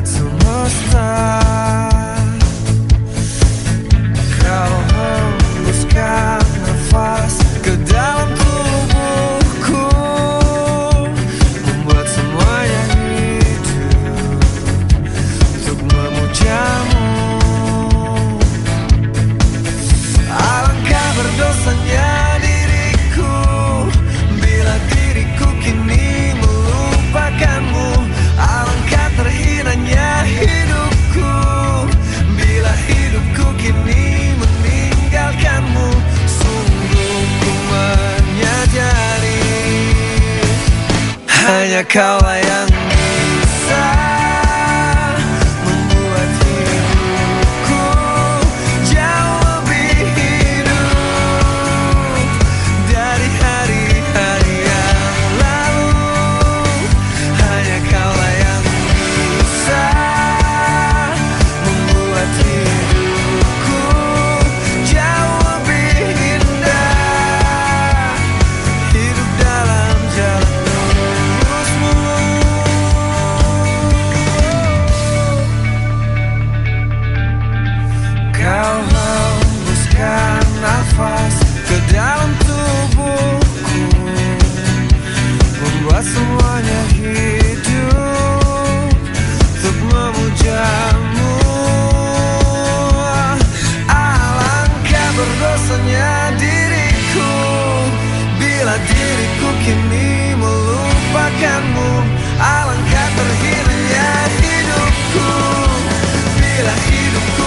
That's a time Hanya kau layak Hatiku kini melupakanmu. Alangkah terhirnya hidupku. Bila hidupku